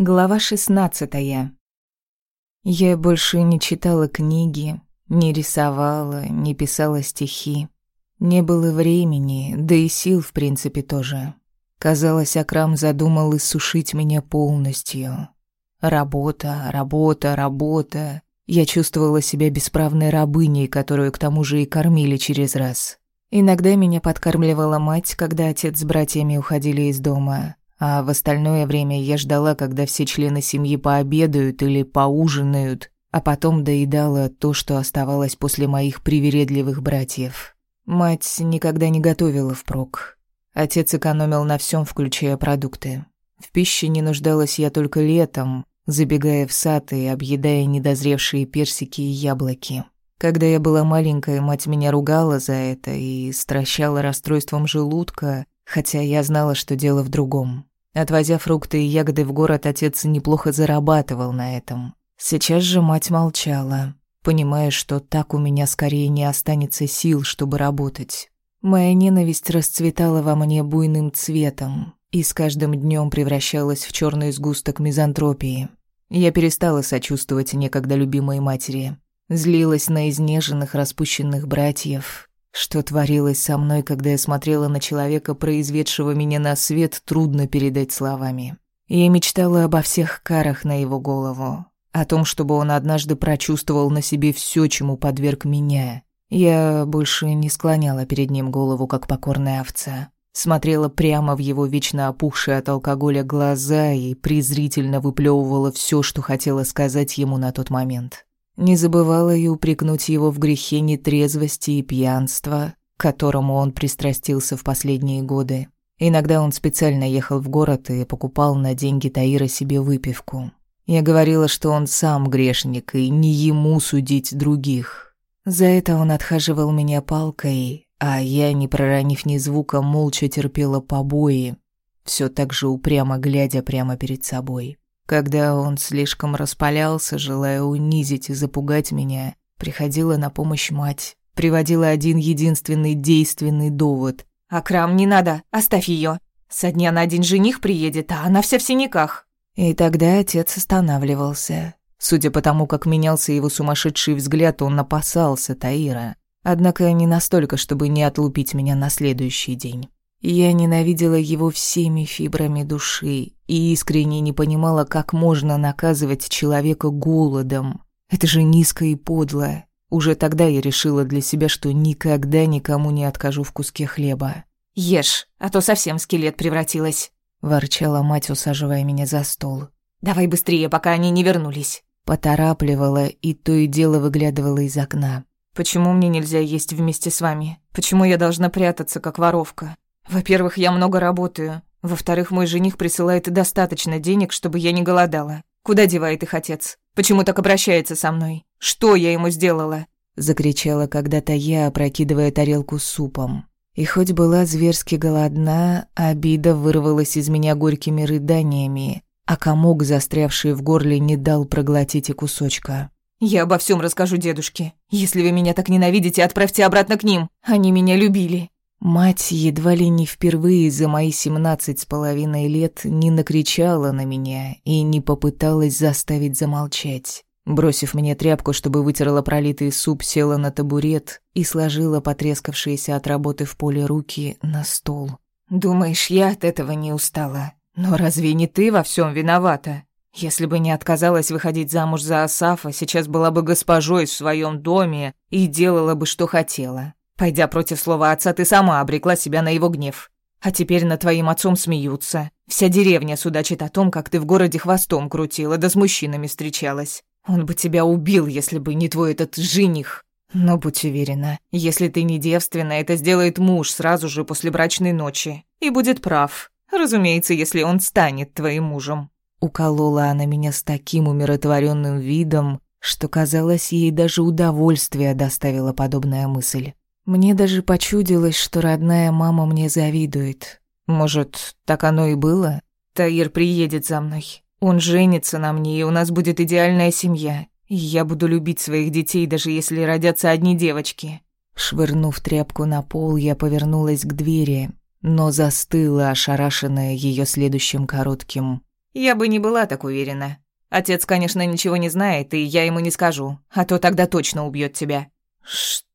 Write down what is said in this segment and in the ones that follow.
Глава шестнадцатая. Я больше не читала книги, не рисовала, не писала стихи. Не было времени, да и сил, в принципе, тоже. Казалось, Акрам задумал иссушить меня полностью. Работа, работа, работа. Я чувствовала себя бесправной рабыней, которую к тому же и кормили через раз. Иногда меня подкармливала мать, когда отец с братьями уходили из дома а в остальное время я ждала, когда все члены семьи пообедают или поужинают, а потом доедала то, что оставалось после моих привередливых братьев. Мать никогда не готовила впрок. Отец экономил на всем, включая продукты. В пище не нуждалась я только летом, забегая в сад и объедая недозревшие персики и яблоки. Когда я была маленькая, мать меня ругала за это и стращала расстройством желудка, хотя я знала, что дело в другом. Отвозя фрукты и ягоды в город, отец неплохо зарабатывал на этом. Сейчас же мать молчала, понимая, что так у меня скорее не останется сил, чтобы работать. Моя ненависть расцветала во мне буйным цветом и с каждым днем превращалась в черный сгусток мизантропии. Я перестала сочувствовать некогда любимой матери, злилась на изнеженных, распущенных братьев, что творилось со мной, когда я смотрела на человека, произведшего меня на свет, трудно передать словами. Я мечтала обо всех карах на его голову, о том, чтобы он однажды прочувствовал на себе все, чему подверг меня. Я больше не склоняла перед ним голову, как покорная овца. Смотрела прямо в его вечно опухшие от алкоголя глаза и презрительно выплевывала все, что хотела сказать ему на тот момент. Не забывала и упрекнуть его в грехе нетрезвости и пьянства, к которому он пристрастился в последние годы. Иногда он специально ехал в город и покупал на деньги Таира себе выпивку. Я говорила, что он сам грешник, и не ему судить других. За это он отхаживал меня палкой, а я, не проронив ни звука, молча терпела побои, все так же упрямо глядя прямо перед собой. Когда он слишком распалялся, желая унизить и запугать меня, приходила на помощь мать. Приводила один единственный действенный довод. «Акрам, не надо, оставь ее. Со дня на один жених приедет, а она вся в синяках». И тогда отец останавливался. Судя по тому, как менялся его сумасшедший взгляд, он опасался Таира. Однако не настолько, чтобы не отлупить меня на следующий день. Я ненавидела его всеми фибрами души и искренне не понимала, как можно наказывать человека голодом. Это же низко и подло. Уже тогда я решила для себя, что никогда никому не откажу в куске хлеба. «Ешь, а то совсем скелет превратилась», — ворчала мать, усаживая меня за стол. «Давай быстрее, пока они не вернулись». Поторапливала и то и дело выглядывала из окна. «Почему мне нельзя есть вместе с вами? Почему я должна прятаться, как воровка? Во-первых, я много работаю. Во-вторых, мой жених присылает достаточно денег, чтобы я не голодала. Куда девает их отец? Почему так обращается со мной? Что я ему сделала?» Закричала когда-то я, опрокидывая тарелку с супом. И хоть была зверски голодна, обида вырвалась из меня горькими рыданиями, а комок, застрявший в горле, не дал проглотить и кусочка. «Я обо всем расскажу дедушке. Если вы меня так ненавидите, отправьте обратно к ним. Они меня любили. Мать едва ли не впервые за мои семнадцать с половиной лет не накричала на меня и не попыталась заставить замолчать. Бросив мне тряпку, чтобы вытерла пролитый суп, села на табурет и сложила потрескавшиеся от работы в поле руки на стол. «Думаешь, я от этого не устала? Но разве не ты во всем виновата? Если бы не отказалась выходить замуж за Асафа, сейчас была бы госпожой в своем доме и делала бы, что хотела. Пойдя против слова отца, ты сама обрекла себя на его гнев. А теперь над твоим отцом смеются. Вся деревня судачит о том, как ты в городе хвостом крутила, да с мужчинами встречалась. Он бы тебя убил, если бы не твой этот жених. Но будь уверена, если ты не девственна, это сделает муж сразу же после брачной ночи. И будет прав. Разумеется, если он станет твоим мужем. Уколола она меня с таким умиротворенным видом, что казалось, ей даже удовольствие доставила подобная мысль. Мне даже почудилось, что родная мама мне завидует. Может, так оно и было? Таир приедет за мной. Он женится на мне, и у нас будет идеальная семья. И я буду любить своих детей, даже если родятся одни девочки. Швырнув тряпку на пол, я повернулась к двери, но застыла, ошарашенная ее следующим коротким Я бы не была так уверена. Отец, конечно, ничего не знает, и я ему не скажу, а то тогда точно убьет тебя». «Что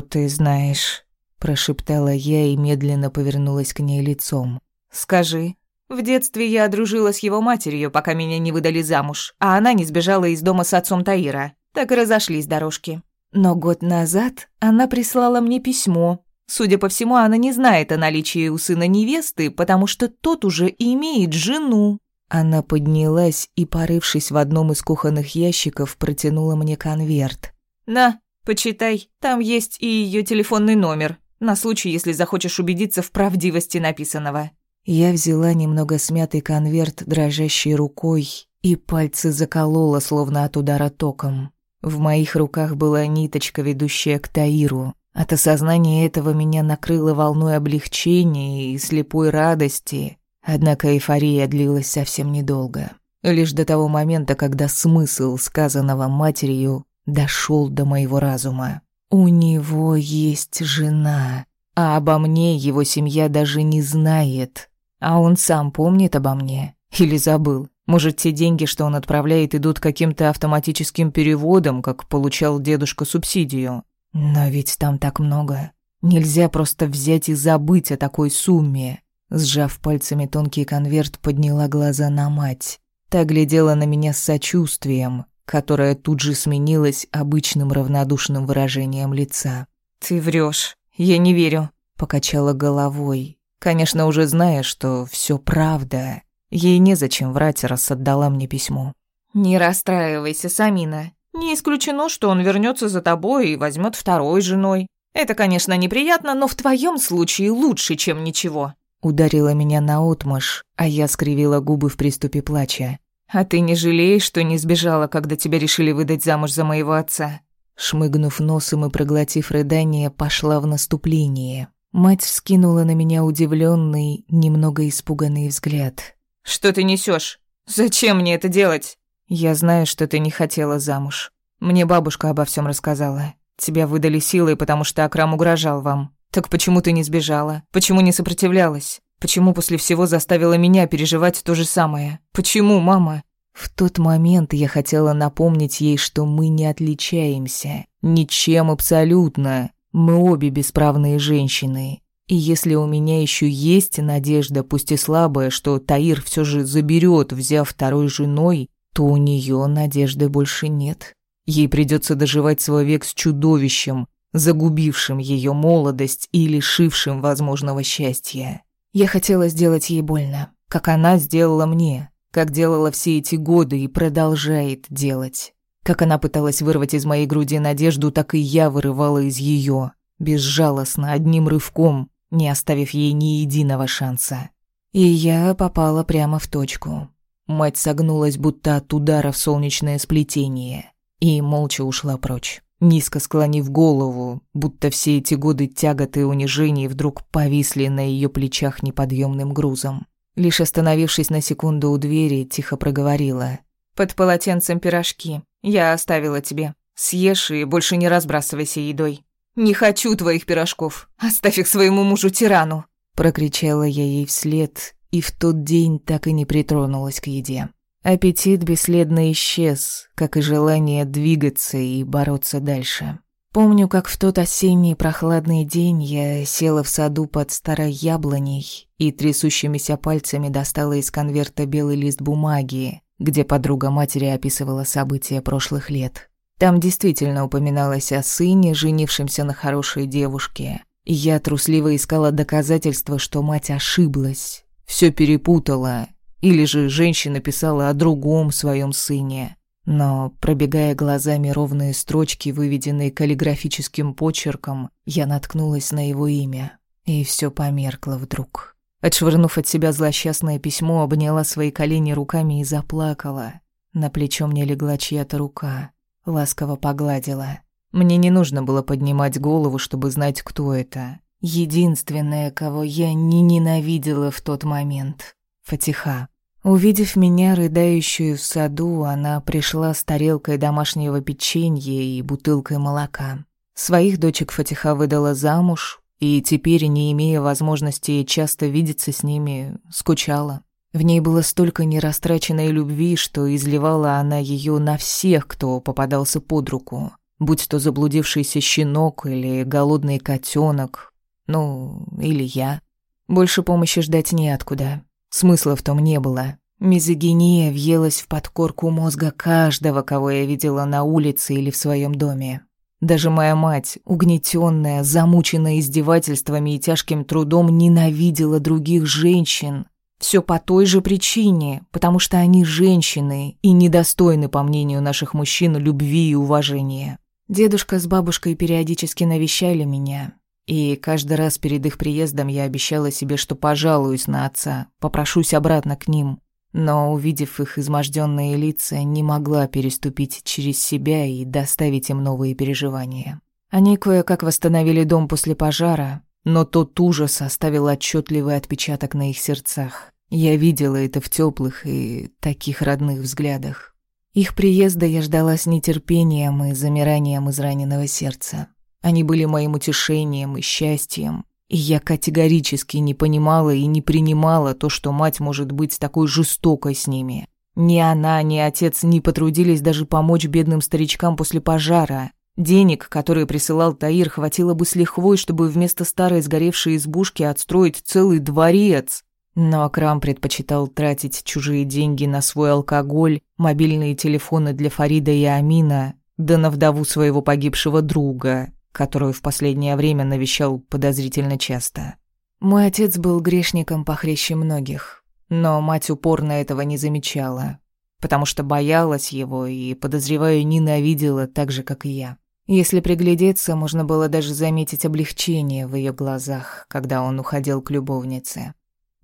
ты знаешь?» – прошептала я и медленно повернулась к ней лицом. «Скажи, в детстве я дружила с его матерью, пока меня не выдали замуж, а она не сбежала из дома с отцом Таира. Так и разошлись дорожки. Но год назад она прислала мне письмо. Судя по всему, она не знает о наличии у сына невесты, потому что тот уже имеет жену. Она поднялась и, порывшись в одном из кухонных ящиков, протянула мне конверт. «На, почитай, там есть и ее телефонный номер, на случай, если захочешь убедиться в правдивости написанного». Я взяла немного смятый конверт дрожащей рукой, и пальцы заколола, словно от удара током. В моих руках была ниточка, ведущая к Таиру. От осознания этого меня накрыло волной облегчения и слепой радости. Однако эйфория длилась совсем недолго. Лишь до того момента, когда смысл сказанного матерью дошел до моего разума. У него есть жена, а обо мне его семья даже не знает. А он сам помнит обо мне? Или забыл? Может, те деньги, что он отправляет, идут каким-то автоматическим переводом, как получал дедушка субсидию? Но ведь там так много. Нельзя просто взять и забыть о такой сумме. Сжав пальцами тонкий конверт, подняла глаза на мать. Та глядела на меня с сочувствием, которое тут же сменилось обычным равнодушным выражением лица. «Ты врешь, я не верю», — покачала головой. Конечно, уже зная, что все правда. Ей незачем врать, раз отдала мне письмо. «Не расстраивайся, Самина. Не исключено, что он вернется за тобой и возьмет второй женой. Это, конечно, неприятно, но в твоем случае лучше, чем ничего». Ударила меня наотмашь, а я скривила губы в приступе плача. «А ты не жалеешь, что не сбежала, когда тебя решили выдать замуж за моего отца?» Шмыгнув носом и проглотив рыдание, пошла в наступление. Мать вскинула на меня удивленный, немного испуганный взгляд. «Что ты несешь? Зачем мне это делать?» «Я знаю, что ты не хотела замуж. Мне бабушка обо всем рассказала. Тебя выдали силой, потому что Акрам угрожал вам. Так почему ты не сбежала? Почему не сопротивлялась? Почему после всего заставила меня переживать то же самое? Почему, мама?» В тот момент я хотела напомнить ей, что мы не отличаемся. Ничем абсолютно. Мы обе бесправные женщины. И если у меня еще есть надежда, пусть и слабая, что Таир все же заберет, взяв второй женой, то у нее надежды больше нет. Ей придется доживать свой век с чудовищем, загубившим ее молодость и лишившим возможного счастья. Я хотела сделать ей больно, как она сделала мне, как делала все эти годы и продолжает делать. Как она пыталась вырвать из моей груди надежду, так и я вырывала из ее, безжалостно, одним рывком, не оставив ей ни единого шанса. И я попала прямо в точку. Мать согнулась, будто от удара в солнечное сплетение, и молча ушла прочь, низко склонив голову, будто все эти годы тяготы и унижений вдруг повисли на ее плечах неподъемным грузом. Лишь остановившись на секунду у двери, тихо проговорила. «Под полотенцем пирожки. Я оставила тебе. Съешь и больше не разбрасывайся едой. Не хочу твоих пирожков. Оставь их своему мужу-тирану. Прокричала я ей вслед, и в тот день так и не притронулась к еде. Аппетит бесследно исчез, как и желание двигаться и бороться дальше. Помню, как в тот осенний прохладный день я села в саду под старой яблоней и трясущимися пальцами достала из конверта белый лист бумаги, где подруга матери описывала события прошлых лет. Там действительно упоминалось о сыне, женившемся на хорошей девушке. Я трусливо искала доказательства, что мать ошиблась, все перепутала, или же женщина писала о другом своем сыне. Но, пробегая глазами ровные строчки, выведенные каллиграфическим почерком, я наткнулась на его имя, и все померкло вдруг. Отшвырнув от себя злосчастное письмо, обняла свои колени руками и заплакала. На плечо мне легла чья-то рука, ласково погладила. Мне не нужно было поднимать голову, чтобы знать, кто это. Единственное, кого я не ненавидела в тот момент — Фатиха. Увидев меня, рыдающую в саду, она пришла с тарелкой домашнего печенья и бутылкой молока. Своих дочек Фатиха выдала замуж, и теперь, не имея возможности часто видеться с ними, скучала. В ней было столько нерастраченной любви, что изливала она ее на всех, кто попадался под руку. Будь то заблудившийся щенок или голодный котенок, ну, или я. Больше помощи ждать неоткуда. Смысла в том не было. Мизогиния въелась в подкорку мозга каждого, кого я видела на улице или в своем доме. Даже моя мать, угнетенная, замученная издевательствами и тяжким трудом, ненавидела других женщин. Все по той же причине, потому что они женщины и недостойны, по мнению наших мужчин, любви и уважения. Дедушка с бабушкой периодически навещали меня, и каждый раз перед их приездом я обещала себе, что пожалуюсь на отца, попрошусь обратно к ним. Но, увидев их изможденные лица, не могла переступить через себя и доставить им новые переживания. Они кое-как восстановили дом после пожара, но тот ужас оставил отчетливый отпечаток на их сердцах. Я видела это в теплых и таких родных взглядах. Их приезда я ждала с нетерпением и замиранием израненного сердца. Они были моим утешением и счастьем, и я категорически не понимала и не принимала то, что мать может быть такой жестокой с ними. Ни она, ни отец не потрудились даже помочь бедным старичкам после пожара. Денег, которые присылал Таир, хватило бы с лихвой, чтобы вместо старой сгоревшей избушки отстроить целый дворец. Но Акрам предпочитал тратить чужие деньги на свой алкоголь, мобильные телефоны для Фарида и Амина, да на вдову своего погибшего друга которую в последнее время навещал подозрительно часто. Мой отец был грешником похлеще многих, но мать упорно этого не замечала, потому что боялась его и, подозреваю, ненавидела так же, как и я. Если приглядеться, можно было даже заметить облегчение в ее глазах, когда он уходил к любовнице.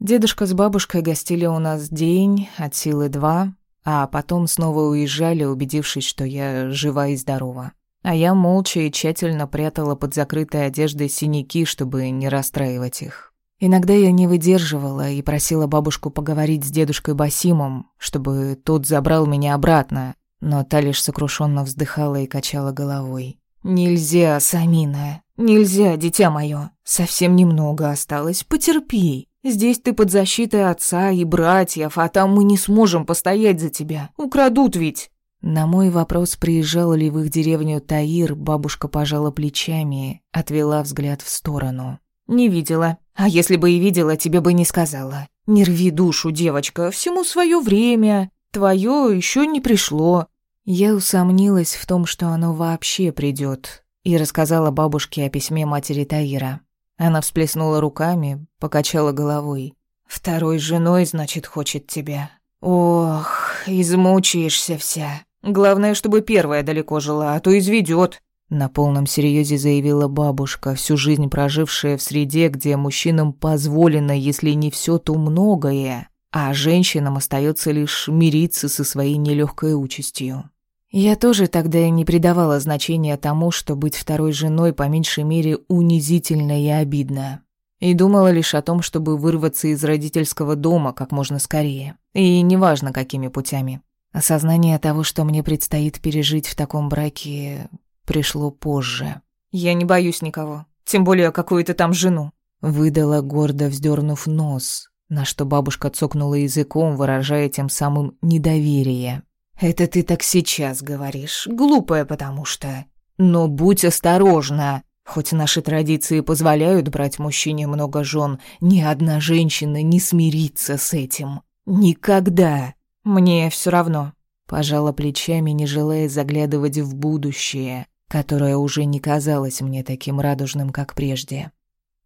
Дедушка с бабушкой гостили у нас день, от силы два, а потом снова уезжали, убедившись, что я жива и здорова. А я молча и тщательно прятала под закрытой одеждой синяки, чтобы не расстраивать их. Иногда я не выдерживала и просила бабушку поговорить с дедушкой Басимом, чтобы тот забрал меня обратно, но та лишь сокрушенно вздыхала и качала головой. «Нельзя, Самина, нельзя, дитя мое. Совсем немного осталось, потерпи. Здесь ты под защитой отца и братьев, а там мы не сможем постоять за тебя. Украдут ведь». На мой вопрос, приезжал ли в их деревню Таир, бабушка пожала плечами, отвела взгляд в сторону. «Не видела. А если бы и видела, тебе бы не сказала. Не рви душу, девочка, всему свое время. Твое еще не пришло». Я усомнилась в том, что оно вообще придет, и рассказала бабушке о письме матери Таира. Она всплеснула руками, покачала головой. «Второй женой, значит, хочет тебя. Ох, измучаешься вся. Главное, чтобы первая далеко жила, а то изведет. На полном серьезе заявила бабушка, всю жизнь прожившая в среде, где мужчинам позволено, если не все, то многое, а женщинам остается лишь мириться со своей нелегкой участью. Я тоже тогда не придавала значения тому, что быть второй женой по меньшей мере унизительно и обидно. И думала лишь о том, чтобы вырваться из родительского дома как можно скорее. И неважно, какими путями. Осознание того, что мне предстоит пережить в таком браке, пришло позже. «Я не боюсь никого, тем более какую-то там жену», — выдала, гордо вздернув нос, на что бабушка цокнула языком, выражая тем самым недоверие. «Это ты так сейчас говоришь, глупая потому что. Но будь осторожна. Хоть наши традиции позволяют брать мужчине много жен, ни одна женщина не смирится с этим. Никогда. «Мне все равно», — пожала плечами, не желая заглядывать в будущее, которое уже не казалось мне таким радужным, как прежде.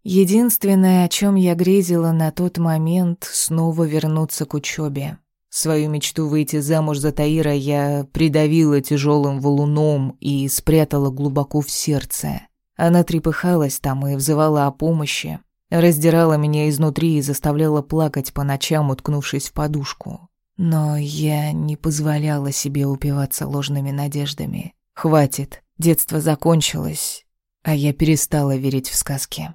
Единственное, о чем я грезила на тот момент, снова вернуться к учебе. Свою мечту выйти замуж за Таира я придавила тяжелым валуном и спрятала глубоко в сердце. Она трепыхалась там и взывала о помощи, раздирала меня изнутри и заставляла плакать по ночам, уткнувшись в подушку. Но я не позволяла себе упиваться ложными надеждами. Хватит, детство закончилось, а я перестала верить в сказки.